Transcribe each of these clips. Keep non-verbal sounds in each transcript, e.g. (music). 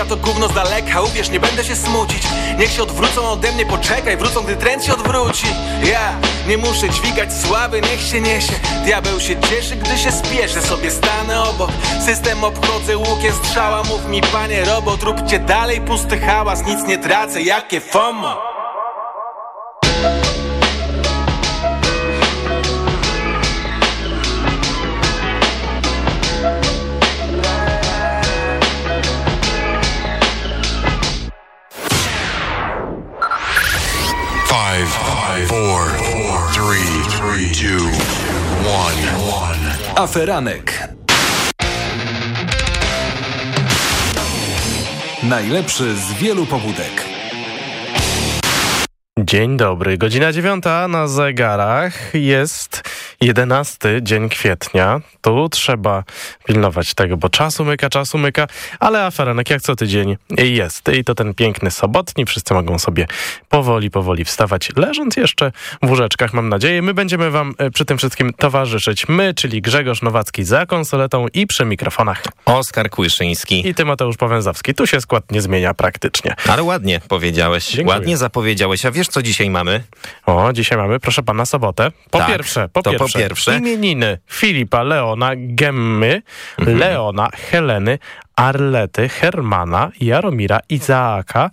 ja to gówno z daleka Uwierz, nie będę się smucić. Niech się odwrócą ode mnie, poczekaj Wrócą, gdy trend się odwróci. Ja nie muszę dźwigać sławy, niech się niesie. Diabeł się cieszy, gdy się spieszę Sobie stanę obok. System obchodzę łukiem strzała Mów mi panie robot, róbcie dalej pusty hałas Nic nie tracę, jakie FOMO two, one, one. Aferanek. Najlepszy z wielu pobudek. Dzień dobry, godzina dziewiąta na zegarach jest jedenasty dzień kwietnia. Tu trzeba pilnować tego, bo czasu myka, czasu myka, ale aferanek jak co tydzień jest. I to ten piękny sobotni, wszyscy mogą sobie powoli, powoli wstawać, leżąc jeszcze w łóżeczkach, mam nadzieję. My będziemy wam e, przy tym wszystkim towarzyszyć. My, czyli Grzegorz Nowacki za konsoletą i przy mikrofonach. Oskar Kłyszyński. I Tymoteusz Powęzowski. Tu się skład nie zmienia praktycznie. Ale ładnie powiedziałeś, Dziękuję. ładnie zapowiedziałeś. A wiesz, co dzisiaj mamy? O, dzisiaj mamy, proszę pana, sobotę. Po Tak, pierwsze, po to po pierwsze, imieniny Filipa, Leona, Gemmy, Mhm. Leona, Heleny, Arlety, Hermana, Jaromira, Izaaka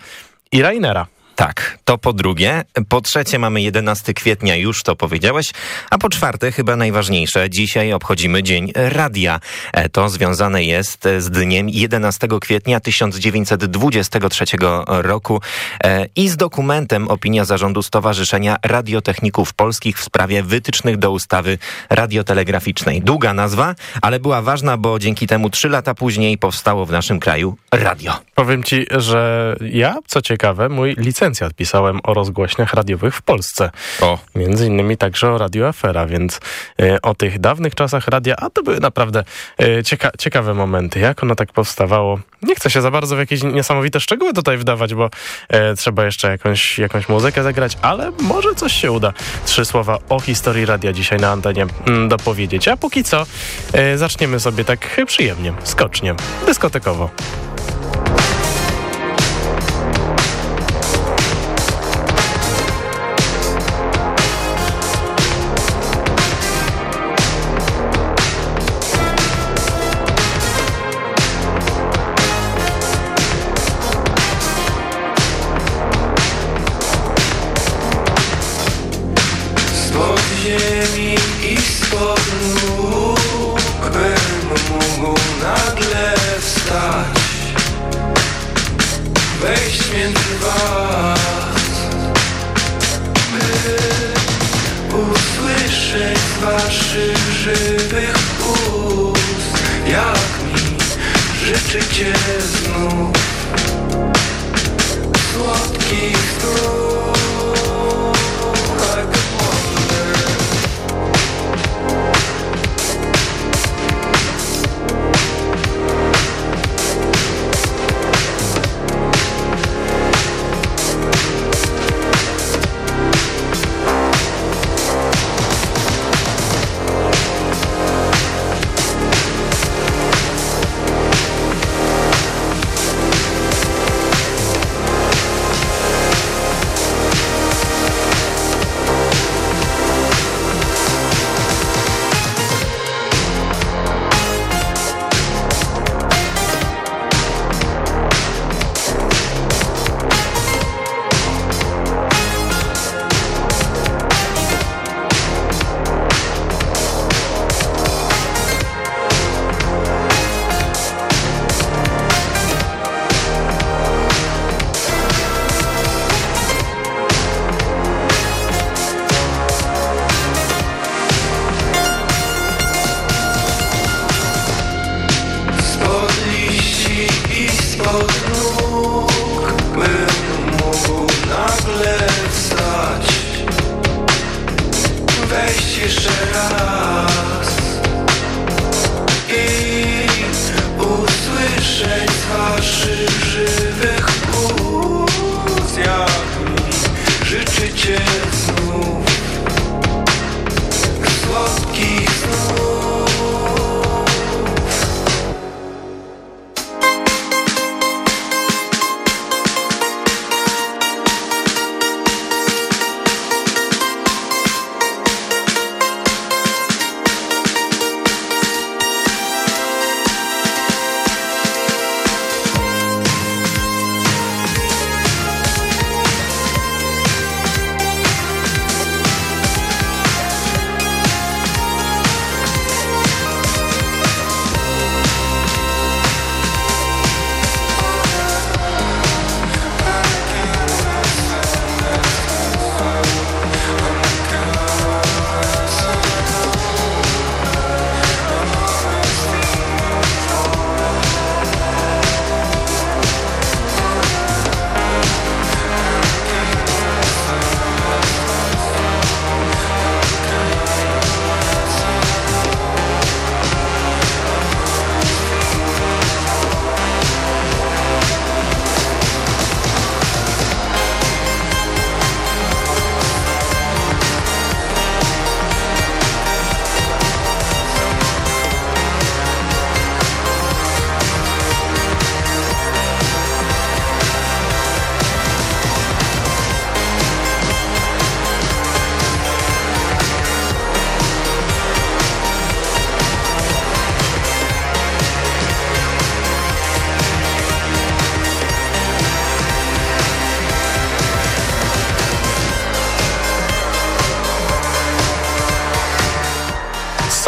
i Rainera. Tak, to po drugie. Po trzecie mamy 11 kwietnia, już to powiedziałeś. A po czwarte, chyba najważniejsze, dzisiaj obchodzimy Dzień Radia. E, To związane jest e, z dniem 11 kwietnia 1923 roku e, i z dokumentem opinia zarządu Stowarzyszenia Radiotechników Polskich w sprawie wytycznych do ustawy radiotelegraficznej. Długa nazwa, ale była ważna, bo dzięki temu trzy lata później powstało w naszym kraju radio. Powiem ci, że ja, co ciekawe, mój licencjat pisałem o rozgłośniach radiowych w Polsce. O, Między innymi także o Radio Afera, więc e, o tych dawnych czasach radia, a to były naprawdę e, cieka ciekawe momenty. Jak ono tak powstawało? Nie chcę się za bardzo w jakieś niesamowite szczegóły tutaj wdawać, bo e, trzeba jeszcze jakąś, jakąś muzykę zagrać, ale może coś się uda. Trzy słowa o historii radia dzisiaj na antenie mm, dopowiedzieć. A póki co zaczniemy sobie tak przyjemnie, skocznie, dyskotekowo.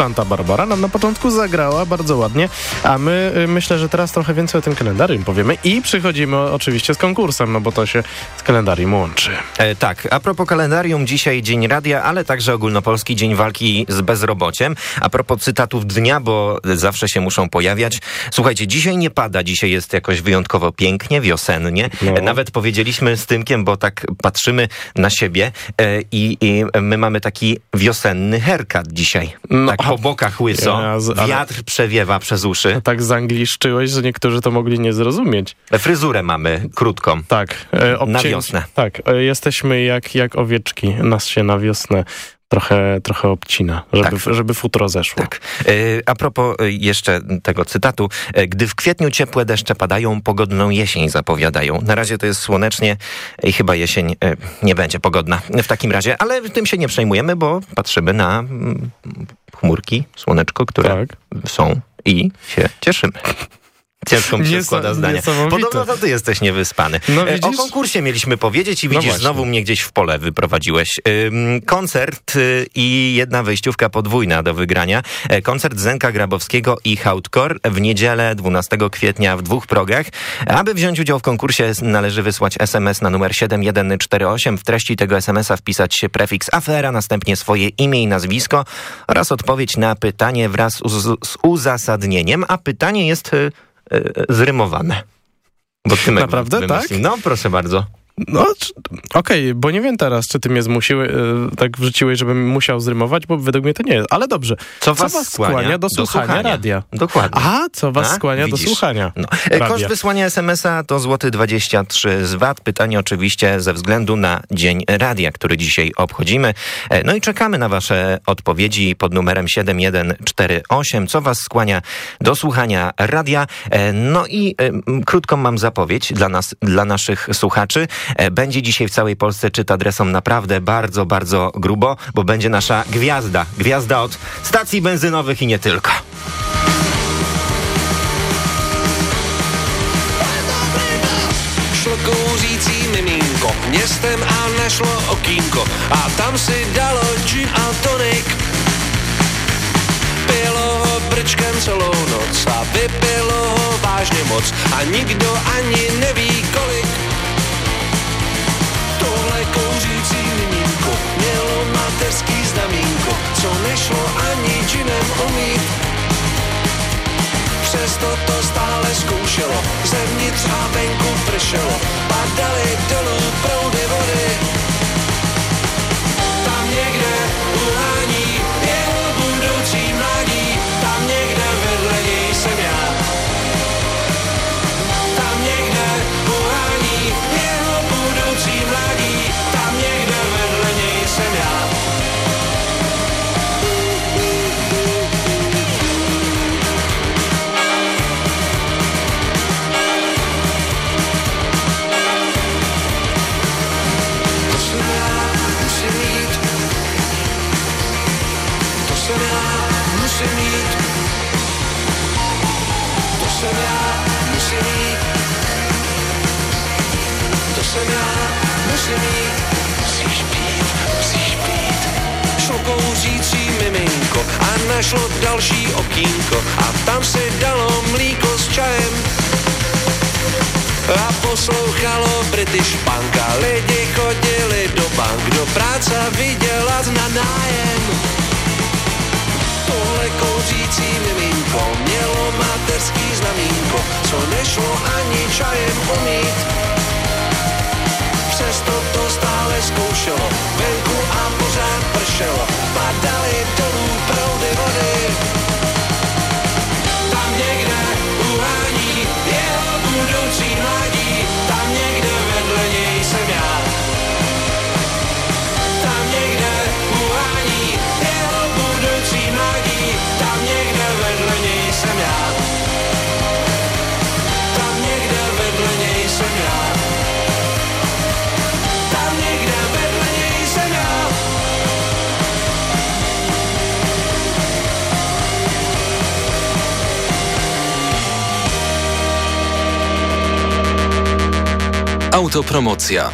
Santa Barbara nam na początku zagrała bardzo ładnie, a my y, myślę, że teraz trochę więcej o tym kalendarium powiemy i przychodzimy oczywiście z konkursem, no bo to się z kalendarium łączy. E, tak, a propos kalendarium, dzisiaj Dzień Radia, ale także ogólnopolski Dzień Walki z Bezrobociem. A propos cytatów dnia, bo zawsze się muszą pojawiać. Słuchajcie, dzisiaj nie pada, dzisiaj jest jakoś wyjątkowo pięknie, wiosennie. No. E, Nawet powiedzieliśmy z Tymkiem, bo tak patrzymy na siebie e, i, i my mamy taki wiosenny herkat dzisiaj. No, tak po bokach łyso, ale- wiatr przewiewa przez uszy. Tak zangliszczyłeś, że niektórzy to mogli nie zrozumieć. Fryzurę mamy krótką. Tak. E, obcięci- wiosnę. Tak, e, jesteśmy jak, jak owieczki. Nas się na wiosnę trochę, trochę obcina, żeby, Tak. żeby futro zeszło. Tak. E, A propos e, jeszcze tego cytatu. E, Gdy w kwietniu ciepłe deszcze padają, pogodną jesień zapowiadają. Na razie to jest słonecznie i chyba jesień nie będzie pogodna w takim razie, ale tym się nie przejmujemy, bo patrzymy na mm, chmurki, słoneczko, które Tak. są i się cieszymy. Ciężko mi się Niesa- składa zdanie. Podobno to ty jesteś niewyspany. No E, o konkursie mieliśmy powiedzieć i No widzisz, właśnie. znowu mnie gdzieś w pole wyprowadziłeś. Koncert y, i jedna wejściówka podwójna do wygrania. E, koncert Zenka Grabowskiego i Hardcore w niedzielę 12 kwietnia w dwóch progach. Aby wziąć udział w konkursie należy wysłać SMS na numer 7148. W treści tego SMS-a wpisać się prefiks afera, następnie swoje imię i nazwisko oraz odpowiedź na pytanie wraz z, uzasadnieniem, a pytanie jest y, zrymowane. Bo ty Naprawdę, tak? No, proszę bardzo. No, okej, bo nie wiem teraz, czy ty mnie zmusiły, e, tak wrzuciłeś, żebym musiał zrymować, bo według mnie to nie jest. Ale dobrze. Co was skłania do, do słuchania, słuchania? radia? Dokładnie. A, co was A, skłania widzisz. do słuchania No. Koszt wysłania SMS-a to złoty 23 z VAT. Pytanie oczywiście ze względu na Dzień Radia, który dzisiaj obchodzimy. E, No i czekamy na wasze odpowiedzi pod numerem 7148. Co was skłania do słuchania radia? E, No i e, krótką mam zapowiedź dla nas, dla naszych słuchaczy. E, Będzie dzisiaj w całej Polsce czyt adresom naprawdę bardzo, bardzo grubo, bo będzie nasza gwiazda. Gwiazda od stacji benzynowych i nie tylko. Městem a okýnko a tam si dalo gin a tonic. Pilo ho brčkem celou noc a vypilo ho vážně moc a nikdo ani neví kolik. Nešlo ani ginem umít. Přesto to stále zkoušelo, zevnitř a venku pršelo, padaly dolů proudy vody. Tam někde uhání Jsem já, musím mít. Musíš pít, musíš pít. Šlo kouřící miminko a našlo další okýnko a tam si dalo mlíko s čajem a poslouchalo British Punk a lidi chodili do bank do práce vydělat na nájem. Tohle kouřící miminko mělo mateřský znamínko, co nešlo ani čajem umít. Přesto to stále zkoušelo, venku a pořád pršelo, padaly dolů proudy vody. Tam někde uhání jeho budoucí mládí, Autopromocja.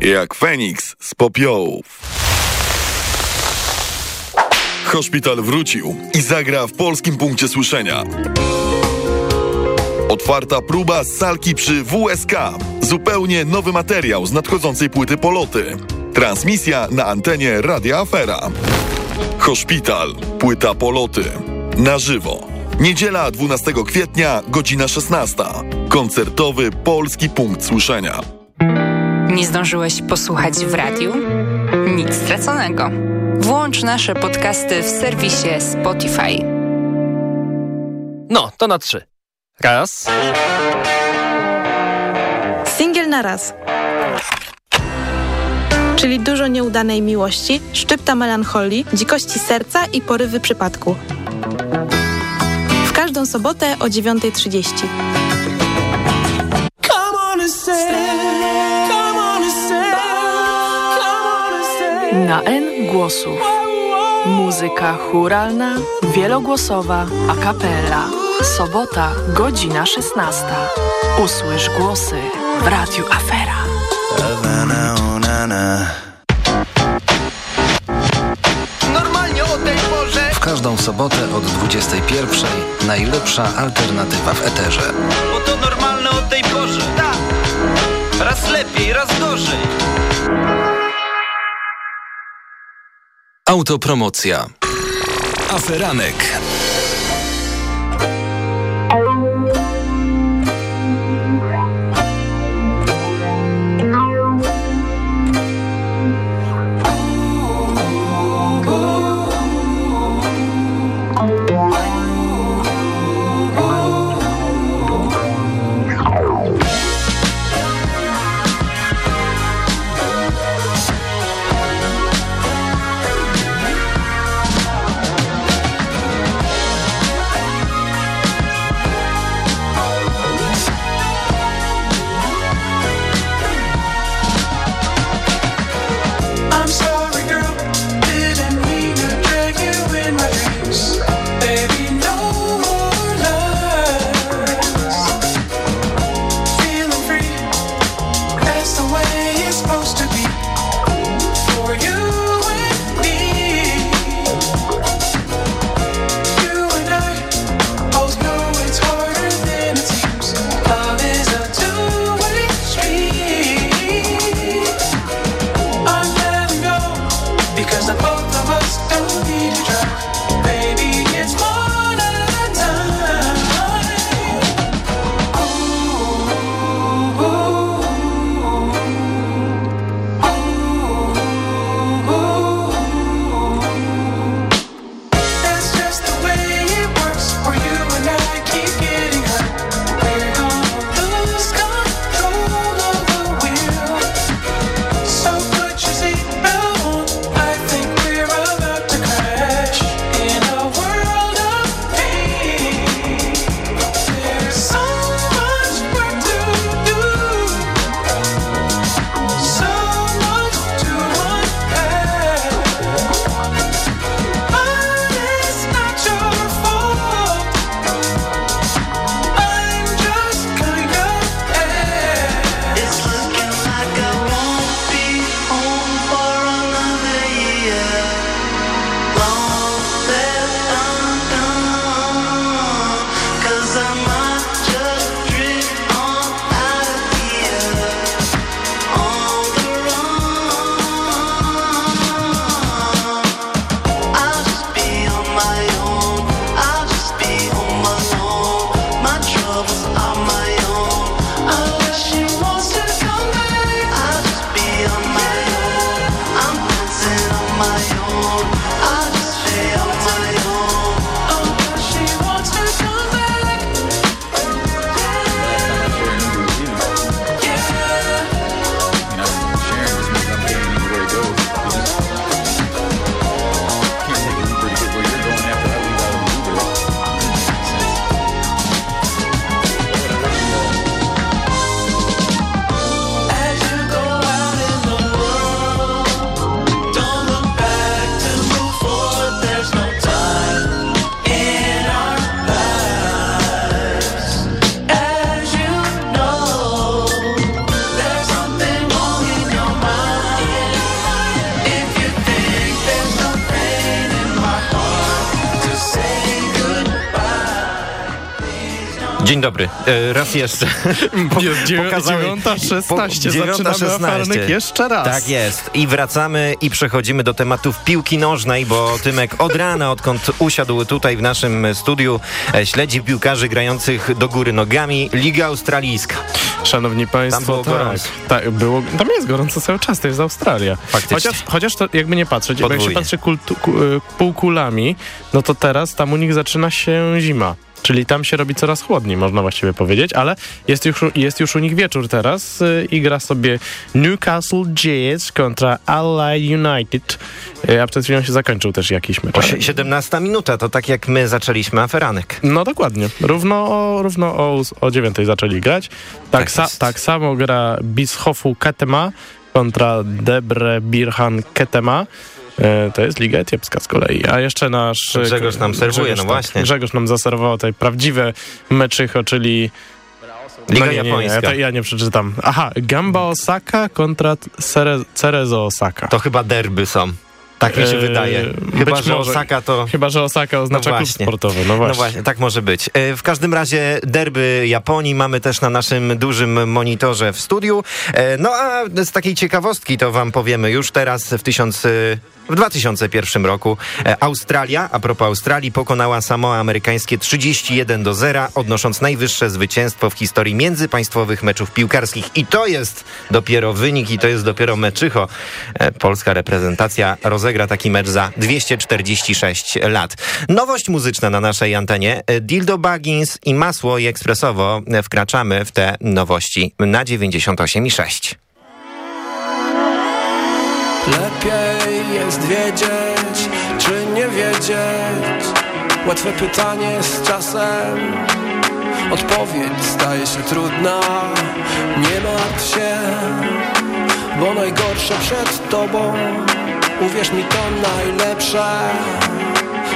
Jak Feniks z popiołów. Hospital wrócił i zagra w polskim punkcie słyszenia. Otwarta próba z salki przy WSK. Zupełnie nowy materiał z nadchodzącej płyty Poloty. Transmisja na antenie Radia Afera. Hospital. Płyta Poloty. Na żywo. Niedziela 12 kwietnia, godzina 16. Koncertowy Polski Punkt Słyszenia. Nie zdążyłeś posłuchać w radiu? Nic straconego. Włącz nasze podcasty w serwisie Spotify. No, to na trzy. Raz. Singiel na raz. Czyli dużo nieudanej miłości, szczypta melancholii, dzikości serca i porywy przypadku. Każdą sobotę o 9.30. Na N głosów. Muzyka churalna, wielogłosowa, a capella. Sobota, godzina 16. Usłysz głosy w Radiu Afera. Każdą sobotę od 21. Najlepsza alternatywa w eterze. Bo to normalne o tej porze. Tak. Raz lepiej, raz gorzej. Autopromocja. Aferanek. Raz jeszcze. (laughs) Jest dziewię- Pokazałem- 9.16. Po- Zaczynamy 9:16. afernek jeszcze raz. Tak jest. I wracamy i przechodzimy do tematów piłki nożnej, bo Tymek od rana, odkąd usiadł tutaj w naszym studiu, e, śledzi piłkarzy grających do góry nogami. Liga Australijska. Szanowni Państwo, Tam tak, tak, było, tam jest gorąco cały czas, to jest Australia. Faktycznie. Chociaż, chociaż to jakby nie patrzeć, jakby jak się Podwójnie. patrzy kultu, ku, y, półkulami, no to teraz tam u nich zaczyna się zima. Czyli tam się robi coraz chłodniej, można właściwie powiedzieć, ale jest już, jest już u nich wieczór teraz y, i gra sobie Newcastle Jets kontra Allied United, y, a przed chwilą się zakończył też jakiś mecz. O sie- 17 minuta, to tak jak my zaczęliśmy aferanek. No dokładnie. Równo o, równo o, o 9 zaczęli grać. Tak, Tak sa, tak samo gra Bischofu Ketema kontra Debre Birhan Ketema. E, To jest Liga Etiopska z kolei. A jeszcze nasz... Grzegorz nam serwuje, Grzegorz, no właśnie. Grzegorz nam zaserwował tutaj prawdziwe meczycho, czyli... Liga no nie, nie, ja, ja nie przeczytam. Aha, Gamba Osaka kontra Cere, Cerezo Osaka. To chyba derby są. Tak mi się E, wydaje. Chyba, być że. Osaka to... Chyba, że Osaka oznacza klub właśnie. sportowy. No właśnie. No właśnie, tak może być. E, W każdym razie derby Japonii mamy też na naszym dużym monitorze w studiu. E, No a z takiej ciekawostki to wam powiemy już teraz w 1000... W 2001 roku Australia, a propos Australii, pokonała Samoa amerykańskie 31 do 0, odnosząc najwyższe zwycięstwo w historii międzypaństwowych meczów piłkarskich. I to jest dopiero wynik i to jest dopiero meczycho. Polska reprezentacja rozegra taki mecz za 246 lat. Nowość muzyczna na naszej antenie. Dildo Baggins i Masło i Ekspresowo wkraczamy w te nowości na 98,6. Lepiej jest wiedzieć, czy nie wiedzieć Łatwe pytanie z czasem Odpowiedź staje się trudna Nie martw się, bo najgorsze przed tobą Uwierz mi to najlepsze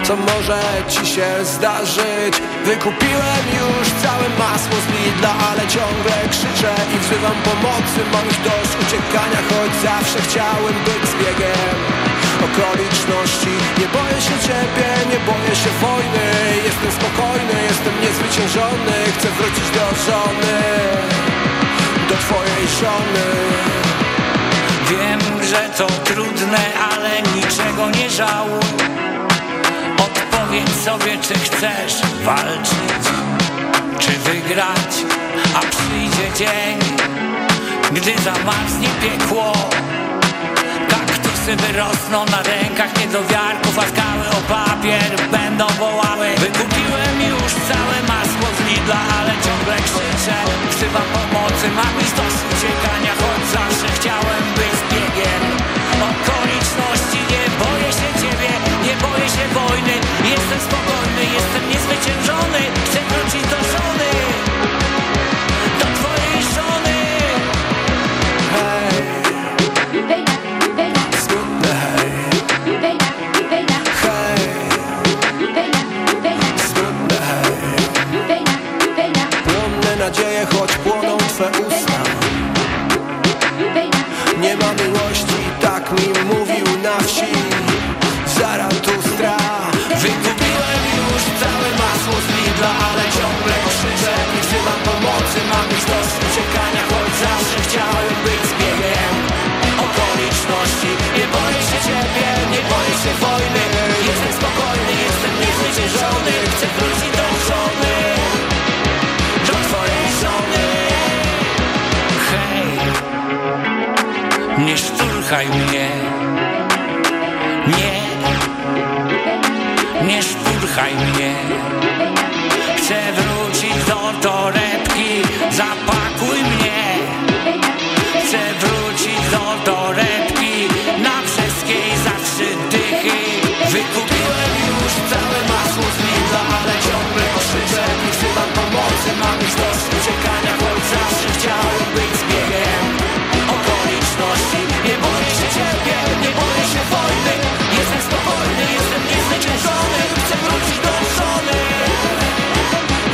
co może ci się zdarzyć. Wykupiłem już całe masło z Lidla Ale ciągle krzyczę i wzywam pomocy. Mam już dość uciekania, choć zawsze chciałem być zbiegiem. Okoliczności Nie boję się ciebie, nie boję się wojny. Jestem spokojny, jestem niezwyciężony. Chcę wrócić do żony Do twojej żony Wiem, że to trudne, ale niczego nie żałuj Odpowiedz sobie, czy chcesz walczyć, czy wygrać A przyjdzie dzień, gdy zamarznie piekło. Kaktusy wyrosną na rękach niedowiarków A skały o papier będą wołały. Wykupiłem już całe masło z Lidla, ale ciągle krzyczę Wzywam pomocy, mam już dość uciekania Choć zawsze chciałem być zbiegiem Okoliczności, nie boję się ciebie Nie boję się wojny. Jestem spokojny, jestem niezwyciężony Chcę wrócić do żony twe usta. Nie ma miłości, tak mi mówił na wsi. Zaratustra Wykupiłem już całe masło z Lidla Ale ciągle krzyczę i wzywam pomocy Mam już dość uciekania, nie szturchaj mnie. Nie, nie szturchaj mnie. Chcę wrócić do torebki Zapakuj mnie. Chcę wrócić do torebki Na brzeskiej za dychy. Wykupiłem już całe masło z Lidla Ale ciągle krzyczę i wzywam pomocy. Mam już dość uciekania, choć zawsze chciałem być zbiegiem. Okoliczności Nie ciebie Nie boję się wojny Jestem spokojny, jestem niezwyciężony Chcę wrócić do żony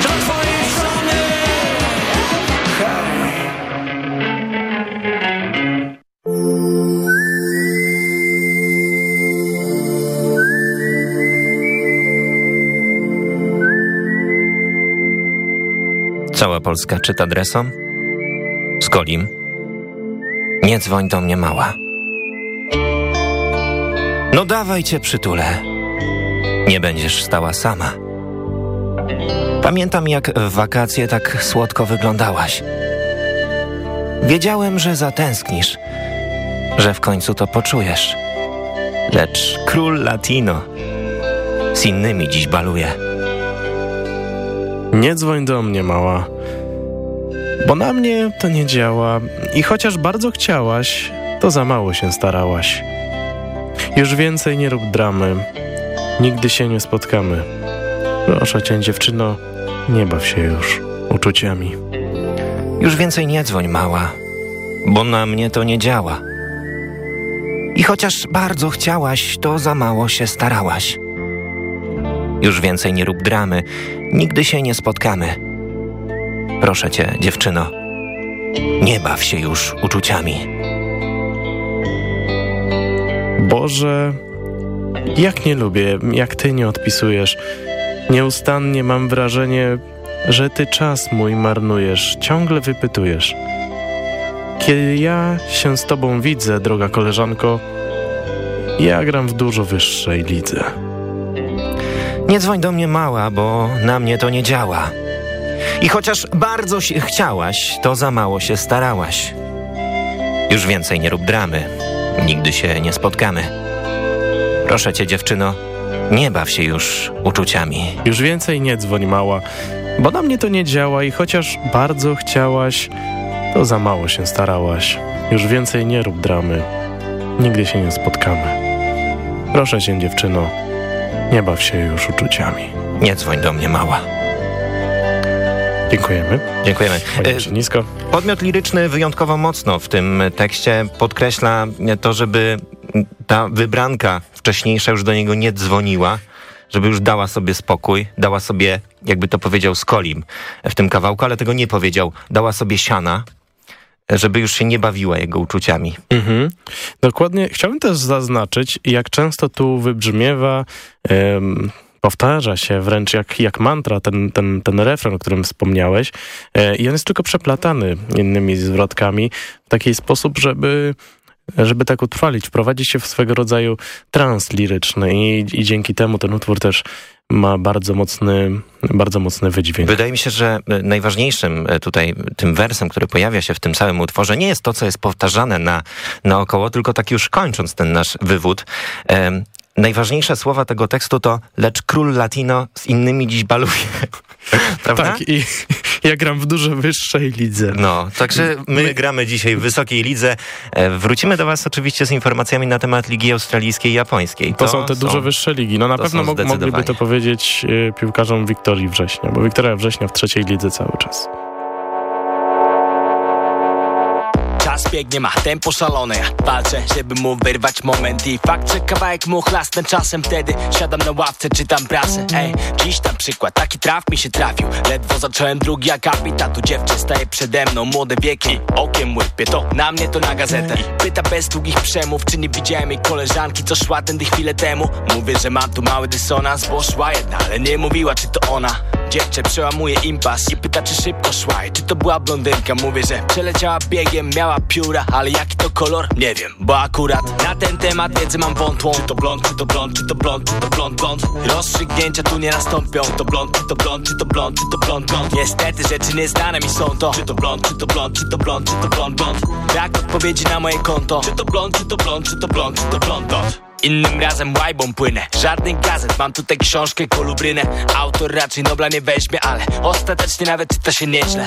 Do twojej żony Cała Polska czyta dresom? Skolim. Nie dzwoń do mnie mała. No dawaj cię przytulę. Nie będziesz stała sama. Pamiętam, jak w wakacje tak słodko wyglądałaś. Wiedziałem, że zatęsknisz, że w końcu to poczujesz. Lecz król latino z innymi dziś baluje. Nie dzwoń do mnie, mała, bo na mnie to nie działa i chociaż bardzo chciałaś, to za mało się starałaś. Już więcej nie rób dramy, nigdy się nie spotkamy. Proszę cię, dziewczyno, nie baw się już uczuciami. Już więcej nie dzwoń, mała, bo na mnie to nie działa. I chociaż bardzo chciałaś, to za mało się starałaś. Już więcej nie rób dramy, nigdy się nie spotkamy. Proszę cię, dziewczyno, nie baw się już uczuciami. Boże, jak nie lubię, jak ty nie odpisujesz. Nieustannie mam wrażenie, że ty czas mój marnujesz, ciągle wypytujesz. Kiedy ja się z tobą widzę, droga koleżanko, ja gram w dużo wyższej lidze. Nie dzwoń do mnie mała, bo na mnie to nie działa. I chociaż bardzo chciałaś, to za mało się starałaś. Już więcej nie rób dramy, nigdy się nie spotkamy. Proszę cię, dziewczyno, nie baw się już uczuciami. Już więcej nie dzwoń, mała, bo na mnie to nie działa i chociaż bardzo chciałaś, to za mało się starałaś. Już więcej nie rób dramy, nigdy się nie spotkamy. Proszę cię, dziewczyno, nie baw się już uczuciami. Nie dzwoń do mnie, mała. Dziękujemy. Dziękujemy. E, nisko. Podmiot liryczny wyjątkowo mocno w tym tekście podkreśla to, żeby ta wybranka wcześniejsza już do niego nie dzwoniła, żeby już dała sobie spokój, dała sobie, jakby to powiedział Skolim w tym kawałku, ale tego nie powiedział, dała sobie siana, żeby już się nie bawiła jego uczuciami. Mhm. Dokładnie. Chciałbym też zaznaczyć, jak często tu wybrzmiewa, powtarza się wręcz jak, jak mantra ten, ten, ten refren, o którym wspomniałeś. E, I on jest tylko przeplatany innymi zwrotkami w taki sposób, żeby żeby tak utrwalić, wprowadzić się w swego rodzaju trans liryczny i, i dzięki temu ten utwór też ma bardzo mocny, bardzo mocny wydźwięk. Wydaje mi się, że najważniejszym tutaj tym wersem, który pojawia się w tym samym utworze, nie jest to, co jest powtarzane na, naokoło, tylko tak już kończąc ten nasz wywód, najważniejsze słowa tego tekstu to lecz król latino z innymi dziś baluje. (laughs) Prawda? Tak, i ja gram w dużo wyższej lidze. No, także my, my gramy dzisiaj w wysokiej lidze. E, wrócimy do was oczywiście z informacjami na temat Ligi Australijskiej i Japońskiej. To, to są te dużo wyższe ligi. No na pewno mogliby to powiedzieć y, piłkarzom Wiktorii Września, bo Wiktoria Września w trzeciej lidze cały czas. Biegnie, ma tempo szalone. Ja walczę, żeby mu wyrwać moment I fakt, że kawałek mu chlasnę czasem Wtedy siadam na ławce, czytam prasę. Ej, dziś tam przykład, taki traf mi się trafił. Ledwo zacząłem drugi akapit A tu dziewczę staje przede mną. Młode wieki, okiem łypie To na mnie to na gazetę. I pyta bez długich przemów Czy nie widziałem jej koleżanki, co szła tędy chwilę temu. Mówię, że mam tu mały dysonans Bo szła jedna, ale nie mówiła, czy to ona. Dziewczę przełamuje impas i pyta czy szybko szła. I czy to była blondynka? Mówię, że przeleciała biegiem, miała Ale jaki to kolor? Nie wiem, bo akurat na ten temat wiedzę mam wątłą Czy to blond, czy to blond, czy to blond, czy to blond, blond Rozstrzygnięcia tu nie nastąpią To blond, czy to blond, czy to blond, czy to blond, blond Niestety rzeczy nieznane mi są to Czy to blond, czy to blond, czy to blond, czy to blond, blond Brak odpowiedzi na moje konto Czy to blond, czy to blond, czy to blond, czy to blond, blond Innym razem łajbą płynę. Żadnych gazet, mam tutaj książkę, kolubrynę. Autor raczej Nobla nie weźmie, ale Ostatecznie nawet czyta się nieźle.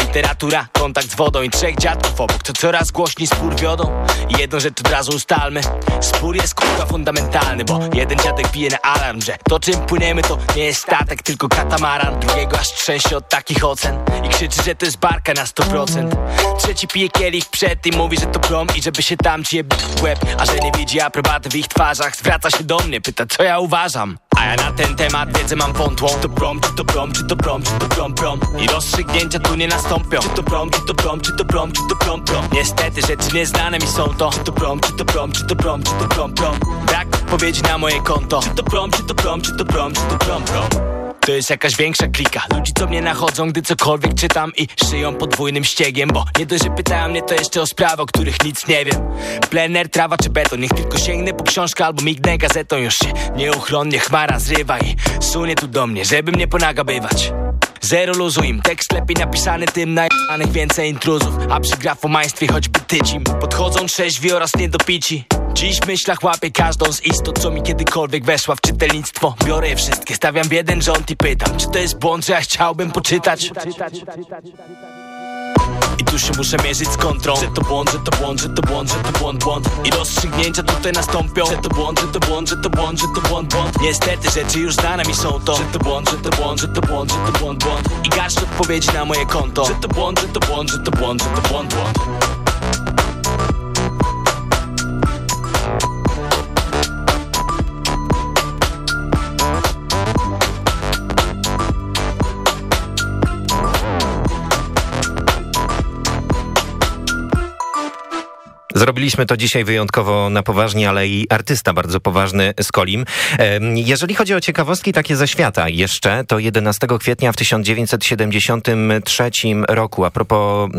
Literatura, kontakt z wodą i trzech dziadków obok To coraz głośniej spór wiodą. Jedną rzecz od razu ustalmy. Spór jest kurwa fundamentalny Bo jeden dziadek bije na alarm, że To czym płyniemy to nie jest statek Tylko katamaran. Drugiego aż trzęsie od takich ocen I krzyczy, że to jest barka na 100% Trzeci pije kielich przed i mówi, że to prom I żeby się tam ci w łeb A że nie widzi aprobaty w ich twarzach Zwraca się do mnie, pyta co ja uważam A ja na ten temat wiedzę mam wątłą Czy to prom, czy to prom, czy to prom, czy to prom, prom I rozstrzygnięcia tu nie nastąpią Czy to prom, czy to prom, czy to prom, czy to prom, prom Niestety rzeczy nieznane mi są to Czy to prom, czy to prom, czy to prom, czy to prom, prom Brak odpowiedzi na moje konto Czy to prom, czy to prom, czy to prom, czy to prom, prom To jest jakaś większa klika. Ludzi co mnie nachodzą, gdy cokolwiek czytam I szyją podwójnym ściegiem Bo nie dość, że pytają mnie to jeszcze o sprawy, o których nic nie wiem. Plener, trawa czy beton? Niech tylko sięgnę po książkę albo mignę gazetą. Już się nieuchronnie chmara zrywa I sunie tu do mnie, żeby mnie ponagabywać Zero luzu im, tekst lepiej napisany tym najebanych więcej intruzów A przy grafomaństwie choćby tycim Podchodzą trzeźwi oraz niedopici. Dziś w myślach łapię każdą z istot, co mi kiedykolwiek weszła w czytelnictwo. Biorę je wszystkie, stawiam w jeden rząd i pytam Czy to jest błąd, że ja chciałbym poczytać? I tu się muszę mierzyć z kontrą Że to błąd, że to błąd, że to błąd, że to błąd, błąd I rozstrzygnięcia tutaj nastąpią Że to błąd, że to błąd, że to błąd, że to błąd, błąd Niestety rzeczy już znane mi są to Że to błąd, że to błąd, że to błąd, że to błąd, błąd I garść odpowiedzi na moje konto Że to błąd, że to błąd, że to błąd, że to błąd, błąd Zrobiliśmy to dzisiaj wyjątkowo na poważnie, ale i artysta bardzo poważny z Kolim. Jeżeli chodzi o ciekawostki takie ze świata jeszcze, to 11 kwietnia w 1973 roku, a propos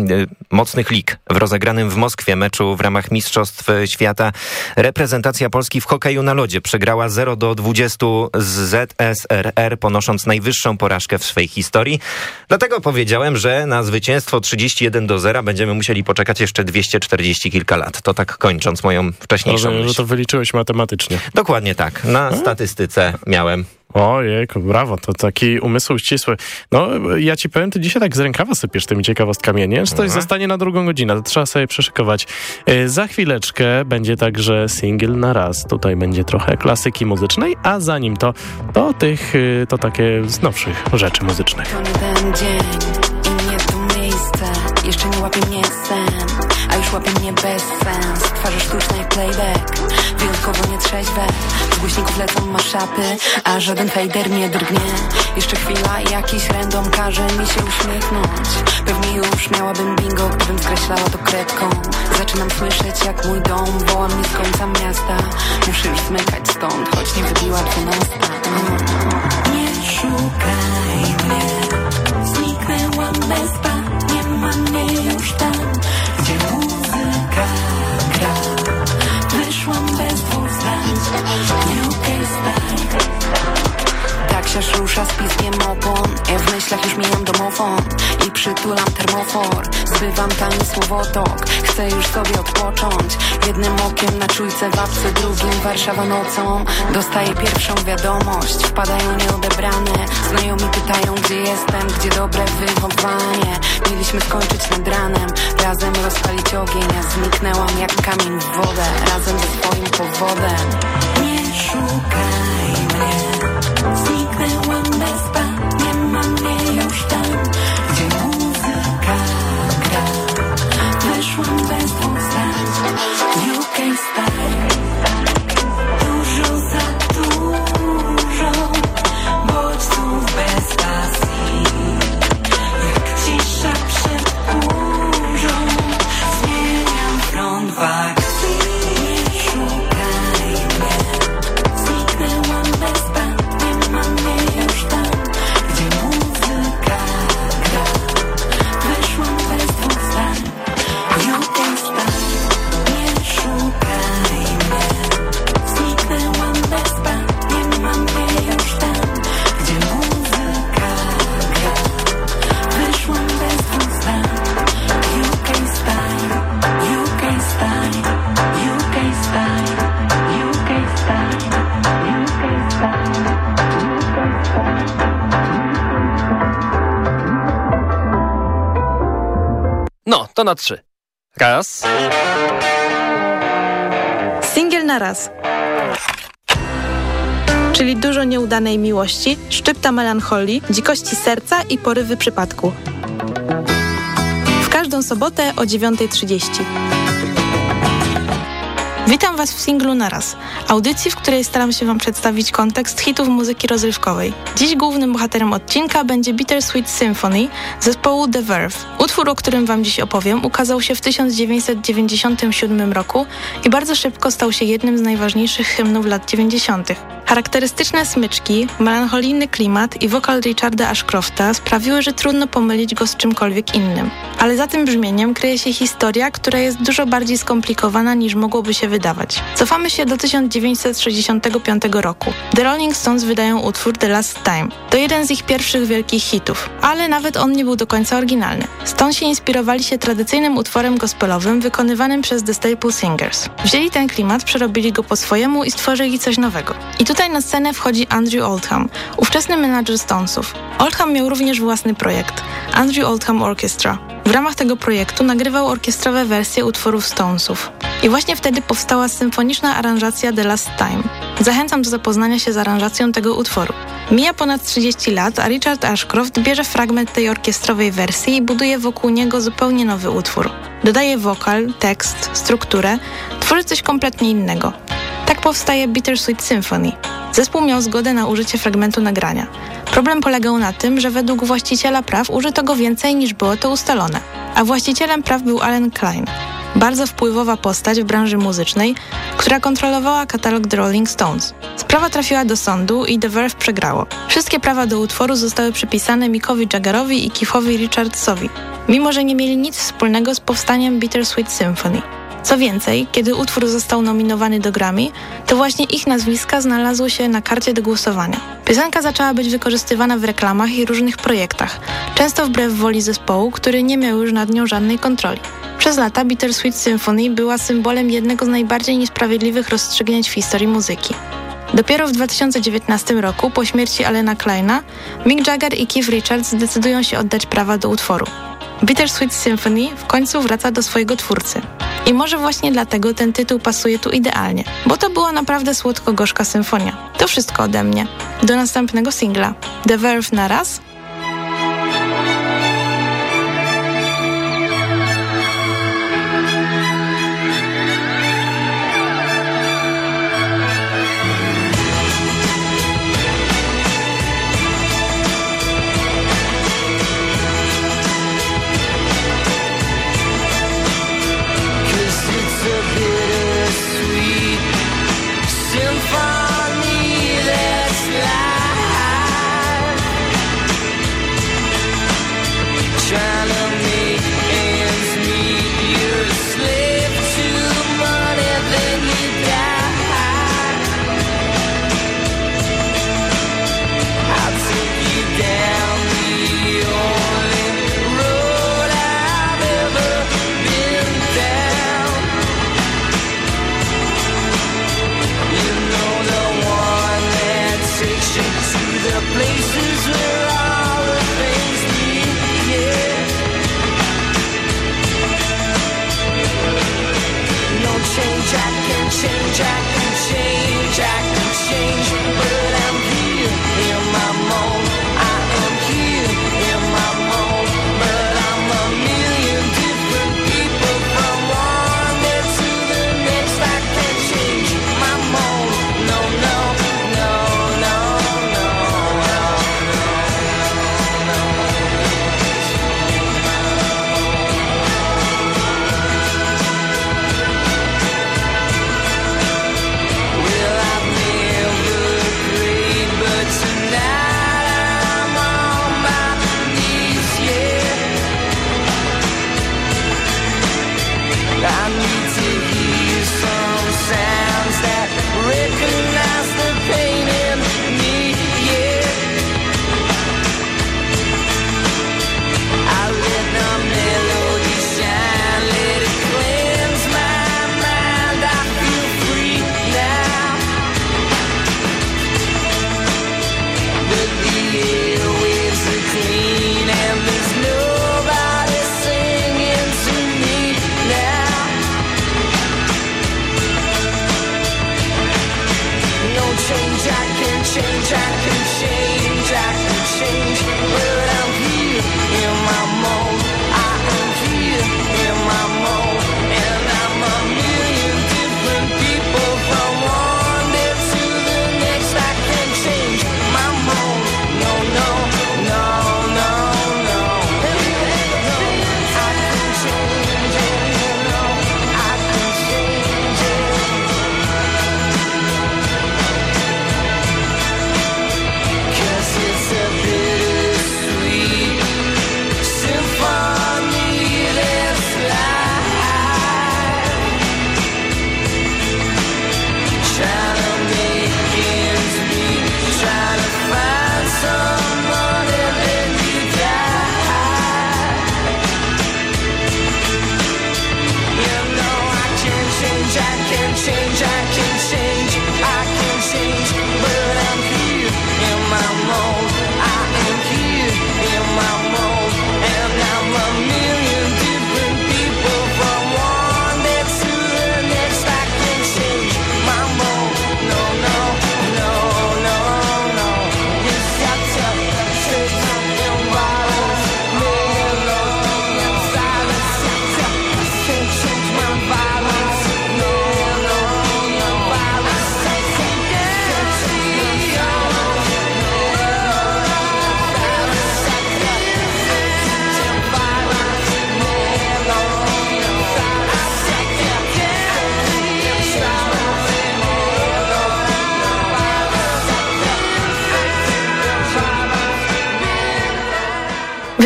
mocnych lig w rozegranym w Moskwie meczu w ramach Mistrzostw Świata, reprezentacja Polski w hokeju na lodzie przegrała 0 do 20 z ZSRR, ponosząc najwyższą porażkę w swej historii. Dlatego powiedziałem, że na zwycięstwo 31 do 0 będziemy musieli poczekać jeszcze 240 kilka lat lat. To tak kończąc moją wcześniejszą Rozumiem, że to wyliczyłeś matematycznie. Dokładnie tak. Na A? statystyce miałem. Ojejku, brawo, to taki umysł ścisły. No, ja ci powiem, ty dzisiaj tak z rękawa sypiesz tymi ciekawostkami, nie czy coś Aha. zostanie na drugą godzinę, to trzeba sobie przeszykować. Yy, za chwileczkę będzie także single na raz, tutaj będzie trochę klasyki muzycznej, a zanim to, to tych, yy, to takie z nowszych rzeczy muzycznych. To nie ten dzień i nie to miejsce, jeszcze nie łapie mnie sen łapie mnie bez sens Twarze sztuczne jak playback. Wyjątkowo nietrzeźwe. Z głośników lecą maszapy A żaden fejder nie drgnie. Jeszcze chwila i jakiś random każe mi się uśmiechnąć. Pewnie już miałabym bingo Gdybym skreślała to kredką. Zaczynam słyszeć jak mój dom Woła mnie z końca miasta. Muszę już zmykać stąd Choć nie wybiła dwunasta. Nie szukaj mnie. Zniknęłam bez pa Nie ma mnie już tam Yeah. Taksiarz rusza z piskiem opon. Ja w myślach już mijam domofon I przytulam termofor. Zbywam tani słowotok Chcę już sobie odpocząć. Jednym okiem na czujce wapce Drugim Warszawa nocą. Dostaję pierwszą wiadomość Wpadają nieodebrane. Znajomi pytają gdzie jestem Gdzie dobre wychowanie Mieliśmy skończyć nad ranem Razem rozpalić ogień. Ja zniknęłam jak kamień w wodę Razem ze swoim powodem. Nie szukaj Na trzy. Raz. Singiel na raz. Czyli dużo nieudanej miłości, szczypta melancholii, dzikości serca i porywy przypadku. W każdą sobotę o 9.30. Witam Was w singlu Naraz, audycji, w której staram się Wam przedstawić kontekst hitów muzyki rozrywkowej. Dziś głównym bohaterem odcinka będzie Bittersweet Symphony zespołu The Verve. Utwór, o którym Wam dziś opowiem, ukazał się w 1997 roku i bardzo szybko stał się jednym z najważniejszych hymnów lat 90. Charakterystyczne smyczki, melancholijny klimat i wokal Richarda Ashcrofta sprawiły, że trudno pomylić go z czymkolwiek innym. Ale za tym brzmieniem kryje się historia, która jest dużo bardziej skomplikowana niż mogłoby się wydawać. Cofamy się do 1965 roku. The Rolling Stones wydają utwór The Last Time. To jeden z ich pierwszych wielkich hitów, ale nawet on nie był do końca oryginalny. Się inspirowali się tradycyjnym utworem gospelowym wykonywanym przez The Staple Singers. Wzięli ten klimat, przerobili go po swojemu i stworzyli coś nowego. I tutaj na scenę wchodzi Andrew Oldham, ówczesny menadżer Stonesów. Oldham miał również własny projekt, Andrew Oldham Orchestra. W ramach tego projektu nagrywał orkiestrowe wersje utworów Stonesów. I właśnie wtedy powstała symfoniczna aranżacja The Last Time. Zachęcam do zapoznania się z aranżacją tego utworu. Mija ponad 30 lat, a Richard Ashcroft bierze fragment tej orkiestrowej wersji i buduje wokół niego zupełnie nowy utwór. Dodaje wokal, tekst, strukturę, tworzy coś kompletnie innego. Tak powstaje Bittersweet Symphony. Zespół miał zgodę na użycie fragmentu nagrania. Problem polegał na tym, że według właściciela praw użyto go więcej niż było to ustalone. A właścicielem praw był Alan Klein, bardzo wpływowa postać w branży muzycznej, która kontrolowała katalog The Rolling Stones. Sprawa trafiła do sądu i The Verve przegrało. Wszystkie prawa do utworu zostały przypisane Mickowi Jaggerowi i Keithowi Richardsowi, mimo że nie mieli nic wspólnego z powstaniem Bittersweet Symphony. Co więcej, kiedy utwór został nominowany do Grammy, to właśnie ich nazwiska znalazły się na karcie do głosowania. Piosenka zaczęła być wykorzystywana w reklamach i różnych projektach, często wbrew woli zespołu, który nie miał już nad nią żadnej kontroli. Przez lata Bittersweet Symphony była symbolem jednego z najbardziej niesprawiedliwych rozstrzygnięć w historii muzyki. Dopiero w 2019 roku, po śmierci Alena Kleina, Mick Jagger i Keith Richards zdecydują się oddać prawa do utworu. Bittersweet Symphony w końcu wraca do swojego twórcy. I może właśnie dlatego ten tytuł pasuje tu idealnie, bo to była naprawdę słodko-gorzka symfonia. To wszystko ode mnie. Do następnego singla. The Verve na raz –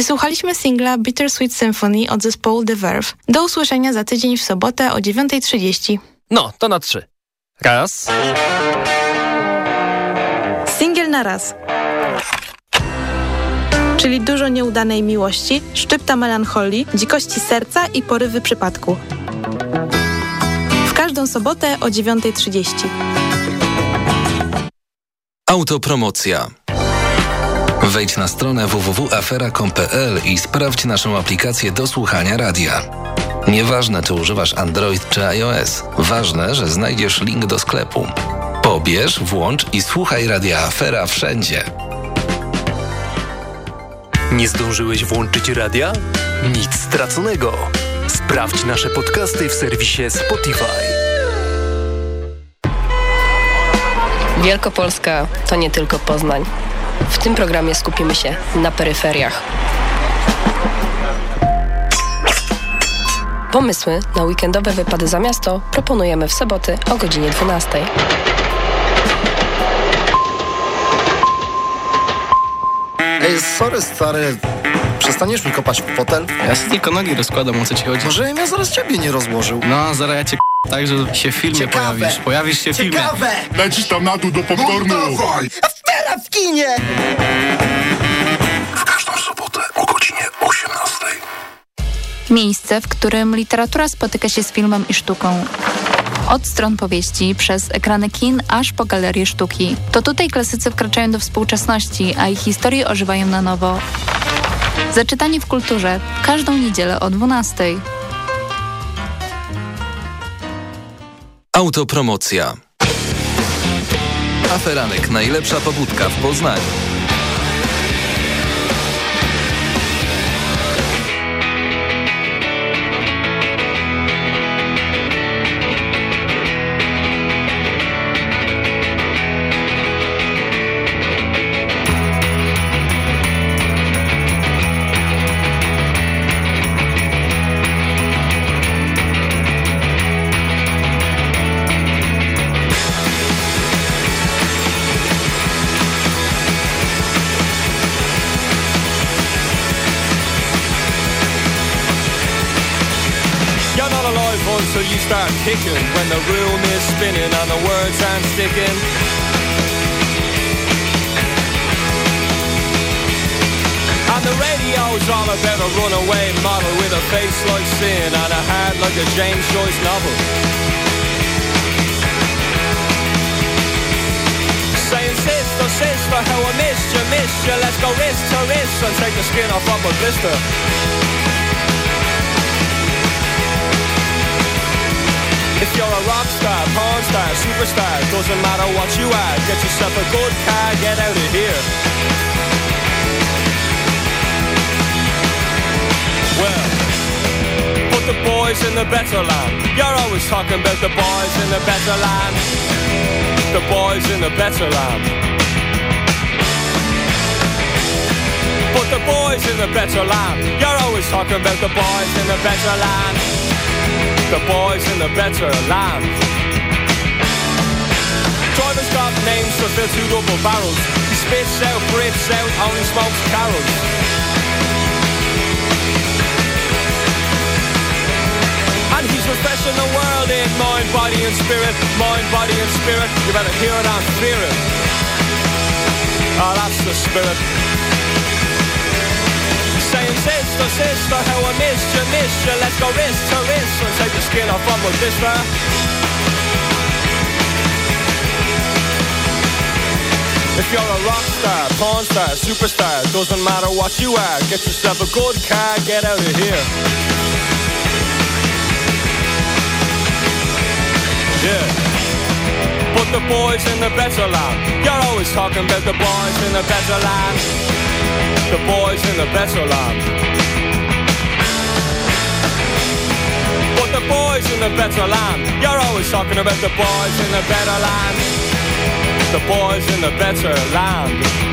Wysłuchaliśmy singla Bittersweet Symphony od zespołu The Verve. Do usłyszenia za tydzień w sobotę o 9.30. No, to na trzy. Raz. Singiel na raz. Czyli dużo nieudanej miłości, szczypta melancholii, dzikości serca i porywy przypadku. W każdą sobotę o 9.30. Autopromocja. Wejdź na stronę www.afera.com.pl i sprawdź naszą aplikację do słuchania radia. Nieważne, czy używasz Android czy iOS, ważne, że znajdziesz link do sklepu. Pobierz, włącz i słuchaj radia Afera wszędzie. Nie zdążyłeś włączyć radia? Nic straconego. Sprawdź nasze podcasty w serwisie Spotify. Wielkopolska to nie tylko Poznań. W tym programie skupimy się na peryferiach. Pomysły na weekendowe wypady za miasto proponujemy w soboty o godzinie 12. Ej, sorry stary, przestaniesz mi kopać w fotel? Ja sobie tylko nogi rozkładam, o co ci chodzi. Może ja zaraz ciebie nie rozłożył. No, zaraz ja cię k- tak, że się w filmie Ciekawe. pojawisz. Pojawisz się w filmie. Ciekawe! Lecisz tam na dół do popcornu. No dawaj! W kinie! W każdą sobotę o godzinie 18. Miejsce, w którym literatura spotyka się z filmem i sztuką. Od stron powieści, przez ekrany kin, aż po galerie sztuki. To tutaj klasycy wkraczają do współczesności, a ich historie ożywają na nowo. Zaczytanie w kulturze. Każdą niedzielę o 12. Autopromocja. Aferanek, najlepsza pobudka w Poznaniu. Kicking When the room is spinning and the words aren't sticking. And the radio's all about a runaway model With a face like sin and a heart like a James Joyce novel. Saying sister, sister, how I missed you, missed you. Let's go wrist to wrist and take the skin off of a blister you're a rock star, porn star, superstar, doesn't matter what you are. Get yourself a good car, get out of here. Well, put the boys in the better land. You're always talking about the boys in the better land. The boys in the better land. Put the boys in the better land. You're always talking about the boys in the better land the boys in the better land. Drivers got names to fill two double barrels. He spits out, breathes out, only smokes carols. And he's refreshing the world in mind, body and spirit. Mind, body and spirit. You better hear it and fear it. Oh, that's the spirit. Saying sister, sister, how I missed you, missed you. Let's go wrist to wrist and take the skin off of this blister If you're a rock star, porn star, superstar Doesn't matter what you are Get yourself a good car, get out of here. Yeah. Put the boys in the better land. You're always talking about the boys in the better land the boys in the better land. But the boys in the better land, you're always talking about the boys in the better land. The boys in the better land.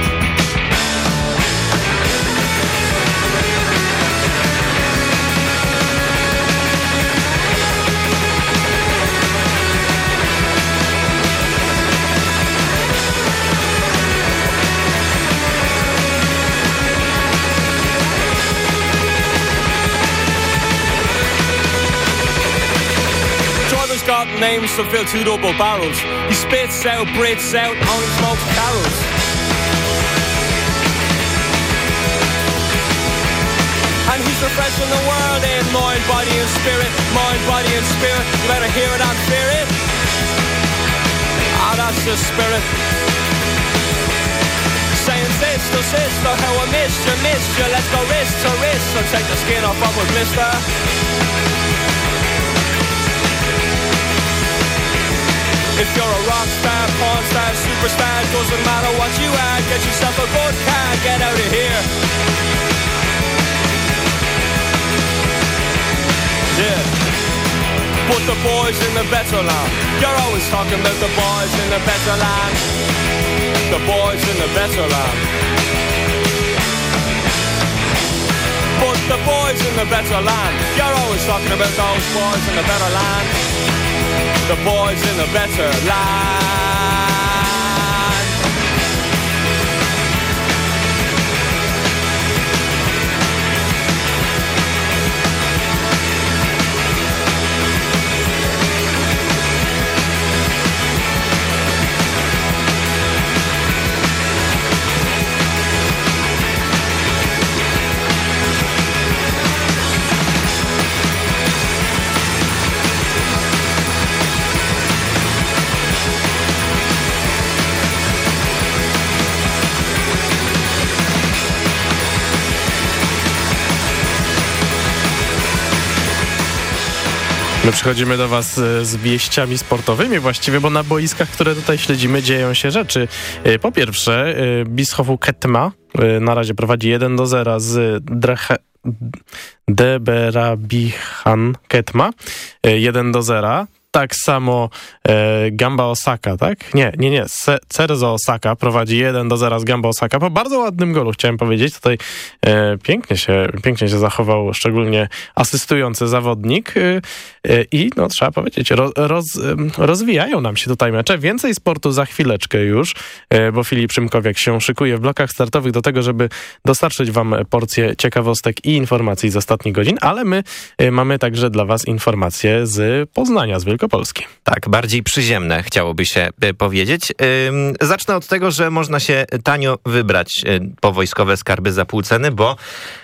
Names to fill two double barrels. He spits out, breathes out, only smokes carols. And he's refreshing the world in mind, body and spirit, mind, body and spirit. You better hear it and fear it. Ah, that's the spirit. Saying sister, sister, how I missed you, missed you. Let's go wrist to wrist and take the skin off of a blister. If you're a rock star, porn star, superstar, doesn't matter what you are, get yourself a good car, get out of here. Yeah. But the boys in the better land, you're always talking about the boys in the better land. The boys in the better land. But the boys in the better land, you're always talking about those boys in the better land. The boys in the better land. My przychodzimy do Was e, z wieściami sportowymi właściwie, bo na boiskach, które tutaj śledzimy, dzieją się rzeczy. E, Po pierwsze, e, Bischofu Ketma na razie prowadzi 1 do 0 z Dreche, Deberabihan Ketma. E, 1 do 0. Tak samo e, Gamba Osaka, tak? Nie, nie, nie. Cerzo Osaka prowadzi 1 do 0 z Gamba Osaka. Po bardzo ładnym golu, chciałem powiedzieć. Tutaj e, pięknie, się, pięknie się zachował, szczególnie asystujący zawodnik. E, e, I no, trzeba powiedzieć, ro, roz, rozwijają nam się tutaj mecze. Więcej sportu za chwileczkę już, e, bo Filip Szymkowiak się szykuje w blokach startowych do tego, żeby dostarczyć wam porcję ciekawostek i informacji z ostatnich godzin, ale my e, mamy także dla was informacje z Poznania, z Wielkopolski. Tak, bardziej przyziemne chciałoby się y, powiedzieć. Zacznę od tego, że można się tanio wybrać y, po wojskowe skarby za pół ceny, bo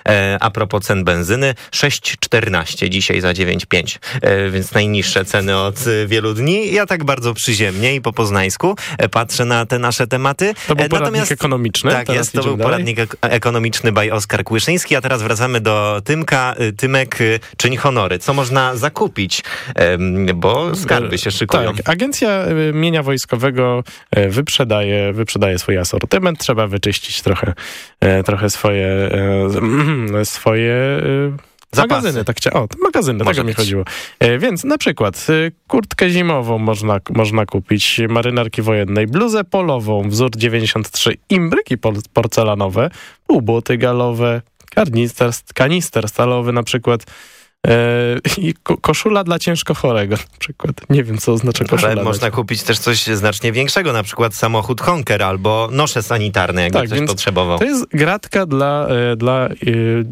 e, a propos cen benzyny 6,14 dzisiaj za 9,5, e, więc najniższe ceny od wielu dni. Ja tak bardzo przyziemnie i po poznańsku e, patrzę na te nasze tematy. To był E, poradnik ekonomiczny, Tak, jest, to był dalej. poradnik ek- ekonomiczny by Oskar Kłyszyński, a teraz wracamy do Tymka. Tymek, czyń honory. Co można zakupić, Em, skarby się szykują. Tak, agencja y, mienia wojskowego y, wyprzedaje, wyprzedaje swój asortyment, trzeba wyczyścić trochę, trochę swoje, (clears throat) swoje Zapasy. magazyny. Tak chcia- o, magazyny, Może tego mi chodziło. Więc na przykład kurtkę zimową można, można kupić, marynarki wojennej, bluzę polową, wzór 93, imbryki por- porcelanowe, półbuty galowe, kanister, kanister stalowy na przykład, e, i ko koszula dla ciężko chorego na przykład. Nie wiem, co oznacza koszula. Ale można kupić też coś znacznie większego, na przykład samochód Honker albo nosze sanitarne, jakby Tak, ktoś potrzebował. To jest gratka dla, e, dla e,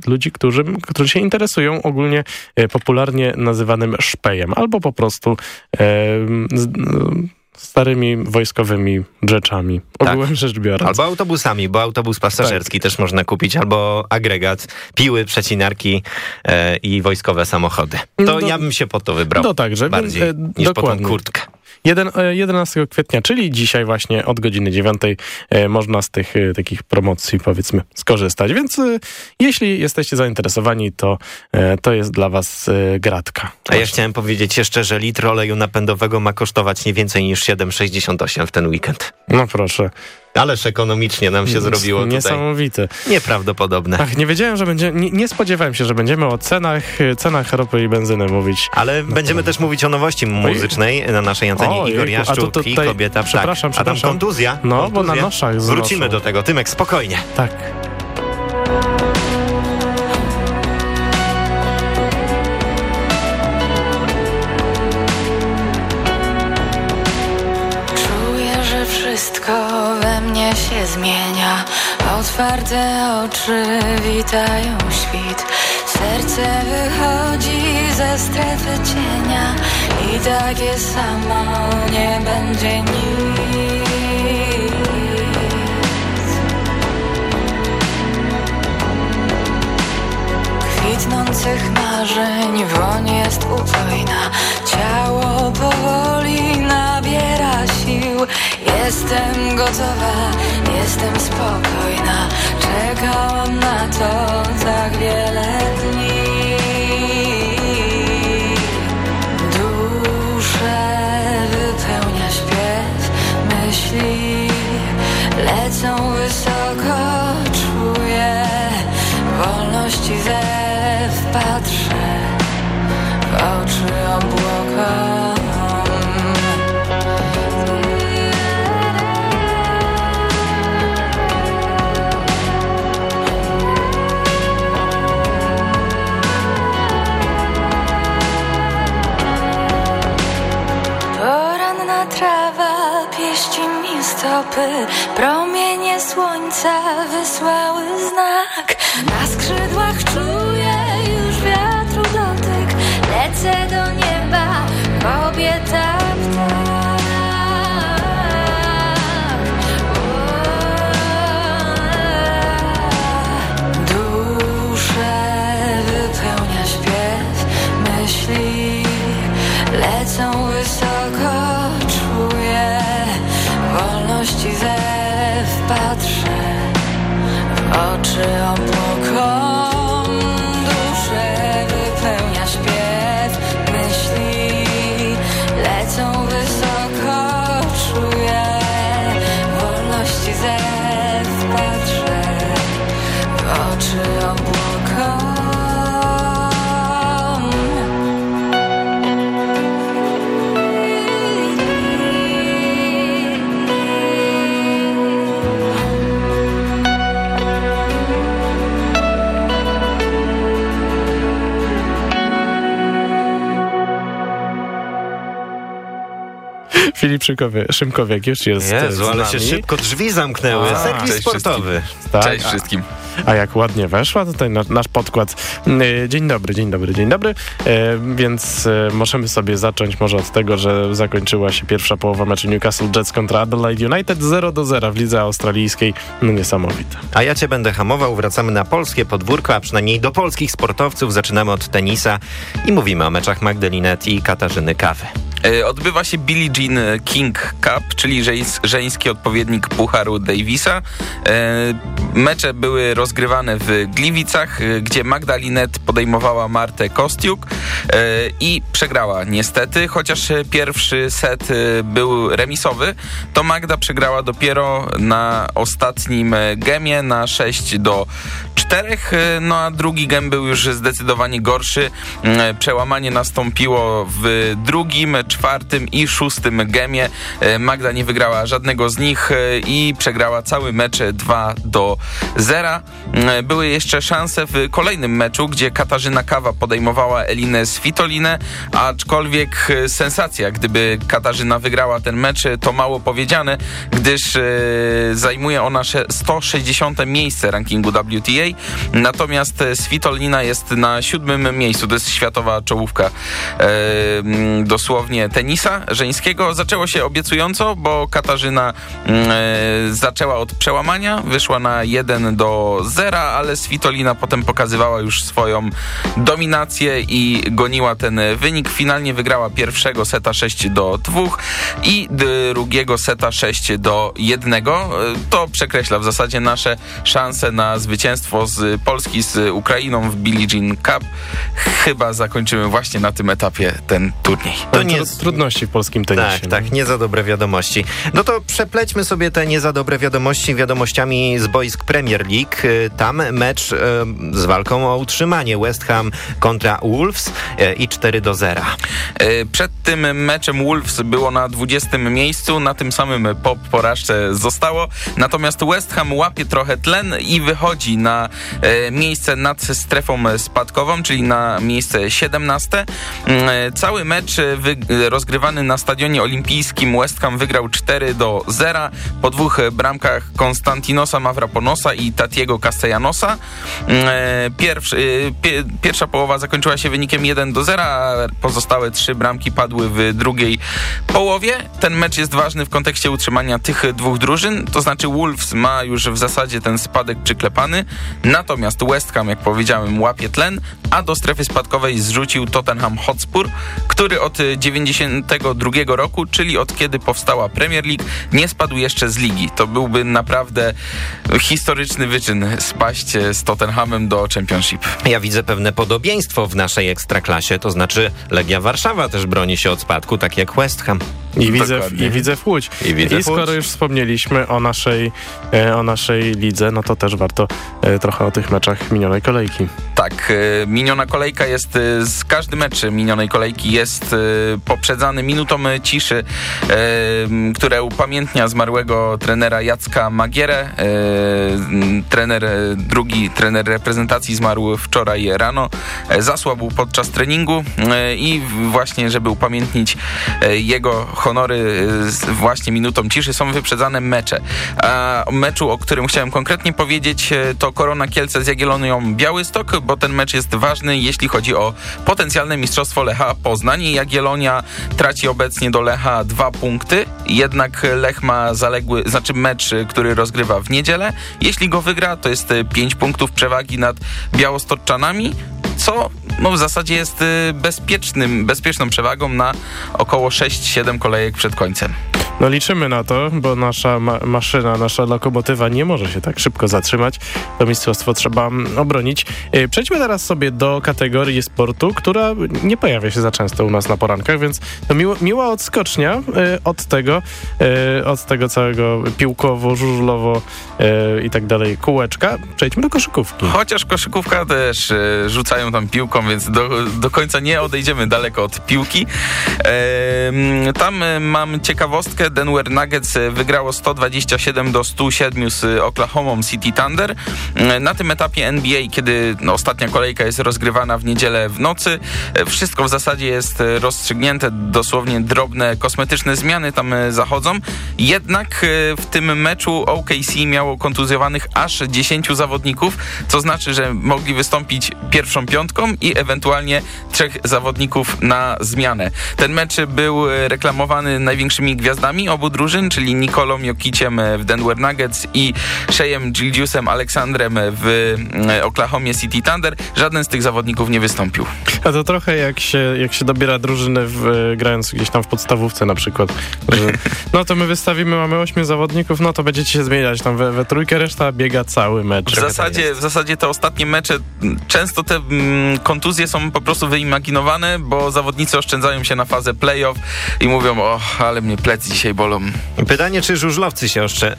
ludzi, którzy, którzy się interesują ogólnie e, popularnie nazywanym szpejem, albo po prostu e, e, starymi wojskowymi rzeczami, ogółem rzecz biorąc. Tak. Albo autobusami, bo autobus pasażerski też można kupić, albo agregat, piły, przecinarki e, i wojskowe samochody. To No, ja bym się po to wybrał. No także, bardziej e, niż po tą dokładnie. kurtkę. Jeden, e, 11 kwietnia, czyli dzisiaj właśnie od godziny 9 e, można z tych e, takich promocji powiedzmy skorzystać. Więc e, jeśli jesteście zainteresowani, to, e, to jest dla was e, gratka. A ja chciałem powiedzieć jeszcze, że litr oleju napędowego ma kosztować nie więcej niż 7,68 w ten weekend. No proszę. Ależ ekonomicznie nam się zrobiło tutaj. Niesamowite. Nieprawdopodobne. Ach, nie wiedziałem, że będzie, nie, nie spodziewałem się, że będziemy o cenach, cenach ropy i benzyny mówić. Ale będziemy też mówić o nowości muzycznej na naszej antenie. O, Igor jejku, a to Jaszczuk i tutaj- kobieta ptak. przepraszam, A tam przepraszam. kontuzja. No, bo kontuzja. na noszach znoszą. Wrócimy do tego. Tymek, spokojnie. Tak. Otwarte oczy witają świt Serce wychodzi ze strefy cienia i takie samo nie będzie nic. Kwitnących marzeń woń jest upojna Ciało powoli nabiera sił Jestem gotowa, jestem spokojna. Czekałam na to tak wiele dni. Duszę wypełnia śpiew myśli Lecą wysoko, czuję wolności zew Patrzę w Szymkowie, Szymkowiak już jest Jezu, ale się szybko drzwi zamknęły. A, Serwis cześć sportowy. Tak, Cześć wszystkim. A jak ładnie weszła tutaj na, nasz podkład. Yy, Dzień dobry, dzień dobry, dzień dobry. Yy, Więc yy, możemy sobie zacząć może od tego, że zakończyła się pierwsza połowa meczu Newcastle Jets kontra Adelaide United 0 do 0 w lidze australijskiej. No niesamowite. A ja cię będę hamował. Wracamy na polskie podwórko, a przynajmniej do polskich sportowców. Zaczynamy od tenisa i mówimy o meczach Magdalinet i Katarzyny Kawy. E, Odbywa się Billie Jean King Cup, czyli żeńs- żeński odpowiednik Pucharu Davisa. E, Mecze były rozgrywane w Gliwicach, e, gdzie Magdalinet podejmowała Martę Kostiuk e, i przegrała niestety, chociaż e, pierwszy set e, był remisowy, to Magda przegrała dopiero na ostatnim e, gemie na 6 do 4, e, no a drugi gem był już zdecydowanie gorszy. E, Przełamanie nastąpiło w drugim, czwartym i szóstym gemie. E, Magda nie wygrała żadnego z nich e, i przegrała cały mecz 2 do 0. E, Były jeszcze szanse w kolejnym meczu, gdzie Katarzyna Kawa podejmowała Elinę Svitolinę, aczkolwiek sensacja, gdyby Katarzyna wygrała ten mecz, to mało powiedziane, gdyż zajmuje ona sze- 160 miejsce rankingu WTA, natomiast Svitolina jest na siódmym miejscu, to jest światowa czołówka e, tenisa żeńskiego. Zaczęło się obiecująco, bo Katarzyna mm, e, zaczęła od przełamania, wyszła na 1 do 0, ale Svitolina potem pokazywała już swoją dominację i goniła ten wynik. Finalnie wygrała pierwszego seta 6 do 2 i drugiego seta 6 do 1. E, To przekreśla w zasadzie nasze szanse na zwycięstwo z Polski z Ukrainą w Billie Jean Cup. Chyba zakończymy właśnie na tym etapie ten turniej. To nie jest trudności w polskim tenisie. Tak, tak, nie za dobre wiadomości. No to przeplećmy sobie te nie za dobre wiadomości wiadomościami z boisk Premier League. Y, Tam mecz y, z walką o utrzymanie West Ham kontra Wolves y, i 4 do 0. E, Przed tym meczem Wolves było na 20 miejscu, na tym samym po porażce zostało. Natomiast West Ham łapie trochę tlen i wychodzi na miejsce nad strefą spadkową, czyli na miejsce 17. Mm, e, Cały mecz wy, rozgrywany na stadionie olimpijskim West Ham wygrał 4 do 0 po dwóch bramkach Konstantinosa Mavroponosa i Tatiego Castellanosa. E, Pierwszy, pie, pierwsza połowa zakończyła się wynikiem 1 do 0, a pozostałe trzy bramki padły w drugiej połowie. Ten mecz jest ważny w kontekście utrzymania tych dwóch drużyn, to znaczy Wolves ma już w zasadzie ten spadek przyklepany, natomiast West Ham, jak powiedziałem, łapie tlen, a do strefy spadkowej zrzucił Tottenham Hotspur, który od 92 roku, czyli od kiedy powstała Premier League, nie spadł jeszcze z ligi. To byłby naprawdę historyczny wyczyn spaść z Tottenhamem do Championship. Ja widzę pewne podobieństwo w naszej ekstraklasie, to znaczy Legia Warszawa też broni się od spadku, tak jak West Ham. I widzę, I widzę w Łódź. I, widzę I skoro Łódź. już wspomnieliśmy o naszej, e, o naszej lidze, no to też warto e, trochę o tych meczach minionej kolejki. Tak, e, miniona kolejka jest, z każdy mecz minionej kolejki jest e, poprzedzany minutą ciszy, e, które upamiętnia zmarłego trenera Jacka Magierę. E, trener, e, drugi trener reprezentacji zmarł wczoraj rano. E, zasłabł podczas treningu e, i właśnie, żeby upamiętnić e, jego honory właśnie minutą ciszy są wyprzedzane mecze. A meczu, o którym chciałem konkretnie powiedzieć, to Korona Kielce z Jagiellonią Białystok, bo ten mecz jest ważny, jeśli chodzi o potencjalne mistrzostwo Lecha Poznań. Jagielonia traci obecnie do Lecha dwa punkty, jednak Lech ma zaległy, znaczy mecz, e, który rozgrywa w niedzielę. Jeśli go wygra, to jest e, pięć punktów przewagi nad Białostoczanami, co no, w zasadzie jest e, bezpiecznym, bezpieczną przewagą na około 6-7 kolejek przed końcem. No liczymy na to, bo nasza ma maszyna, nasza lokomotywa nie może się tak szybko zatrzymać. To mistrzostwo trzeba mm, obronić. E, Przejdźmy teraz sobie do kategorii sportu, która nie pojawia się za często u nas na porankach, więc to miła odskocznia e, od tego, e, od tego całego piłkowo, żużlowo i tak dalej kółeczka. Przejdźmy do koszykówki. Chociaż koszykówka też rzucają tam piłką, więc do, do końca nie odejdziemy daleko od piłki. Tam mam ciekawostkę. Denver Nuggets e, wygrało 127 do 107 z e, Oklahoma City Thunder. E, Na tym etapie NBA, kiedy no, ostatnia kolejka jest rozgrywana w niedzielę w nocy, wszystko w zasadzie jest rozstrzygnięte. Dosłownie drobne kosmetyczne zmiany tam zachodzą. Jednak w tym meczu OKC miało kontuzjowanych aż 10 zawodników, co znaczy, że mogli wystąpić pierwszą piątką i ewentualnie trzech zawodników na zmianę. Ten mecz był reklamowany największymi gwiazdami obu drużyn, czyli Nikolą Jokiciem w Denver Nuggets i Shejem Gilgiusem Aleksandrem w e, Oklahoma City Thunder. Żaden z tych zawodników nie wystąpił. A to trochę jak się, jak się dobiera drużyny w, e, grając gdzieś tam w podstawówce na przykład. Że, (laughs) no to my wystawimy, mamy ośmiu zawodników, no to będziecie się zmieniać tam we, we trójkę, reszta biega cały mecz. W zasadzie, w zasadzie te ostatnie mecze, często te mm, kontuzje są po prostu wyimaginowane, bo zawodnicy oszczędzają się na fazę playoff i mówią, o, ale mnie plecy dzisiaj bolą. Pytanie, czy żużlowcy się oszczę-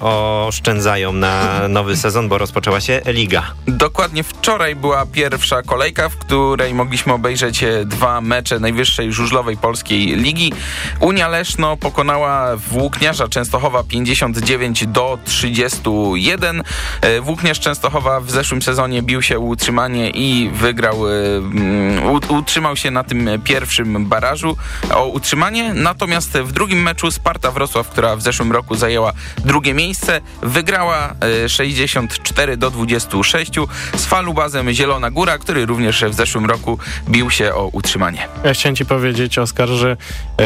oszczędzają na nowy sezon, bo rozpoczęła się Liga. Dokładnie wczoraj była pierwsza kolejka, w której mogliśmy obejrzeć e, dwa mecze najwyższej żużlowej polskiej ligi. Unia Leszno pokonała Włókniarza Częstochowa 59 do 31. E, Włókniarz Częstochowa w zeszłym sezonie bił się utrzymanie i wygrał, e, utrzymał się na tym pierwszym barażu o utrzymanie. Natomiast w drugim meczu Sparta Wrocław, która w zeszłym roku zajęła drugie miejsce, wygrała e, 64 do 26 z falubazem Zielona Góra, który również w zeszłym roku bił się o utrzymanie. Ja chciałem ci powiedzieć, Oskar, że e,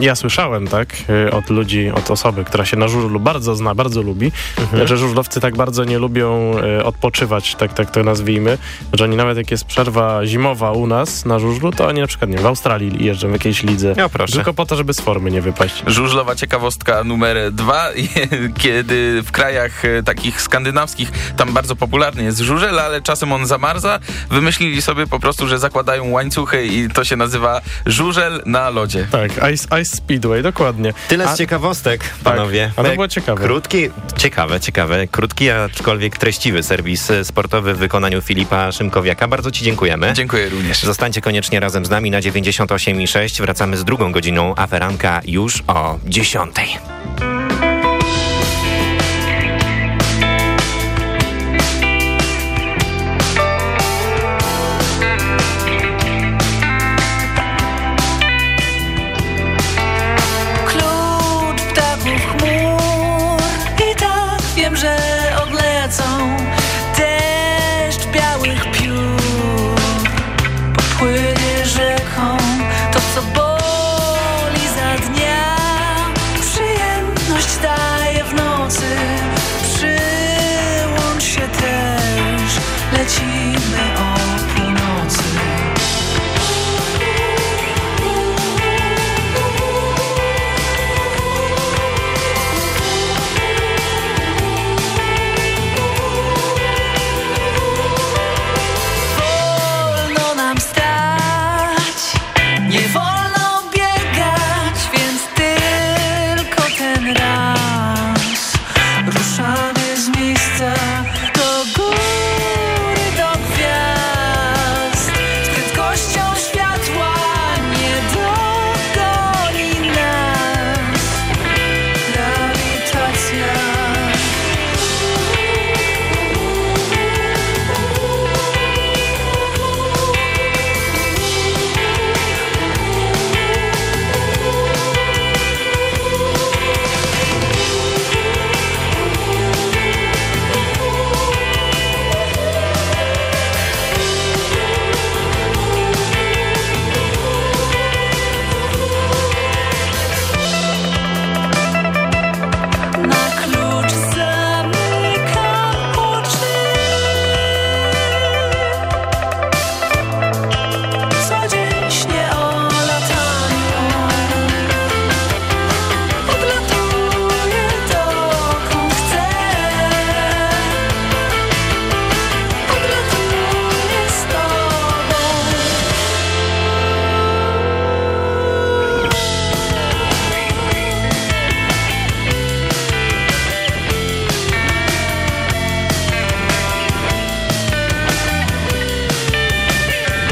ja słyszałem, tak, e, od ludzi, od osoby, która się na żużlu bardzo zna, bardzo lubi, Mhm. że żużlowcy tak bardzo nie lubią e, odpoczywać, tak, tak to nazwijmy, że oni nawet jak jest przerwa zimowa u nas na żużlu, to oni na przykład, nie w Australii jeżdżą w jakiejś lidze. Ja proszę. Tylko po to, żeby z formy nie wypaść. Żużlowa ciekawostka numer dwa, (laughs) kiedy w krajach e, takich skandynawskich tam bardzo popularny jest żużel, ale czasem on zamarza, wymyślili sobie po prostu, że zakładają łańcuchy i to się nazywa żużel na lodzie. Tak, Ice, ice Speedway, dokładnie. Tyle A- z ciekawostek, panowie. a to było ciekawe. Krótki, ciekawe, ciekawe. Krótki, aczkolwiek treściwy serwis e, sportowy w wykonaniu Filipa Szymkowiaka. Bardzo ci dziękujemy. Dziękuję również. Zostańcie koniecznie razem z nami na 98,6. Wracamy z drugą godziną Aferanka już o 10 dziesiątej.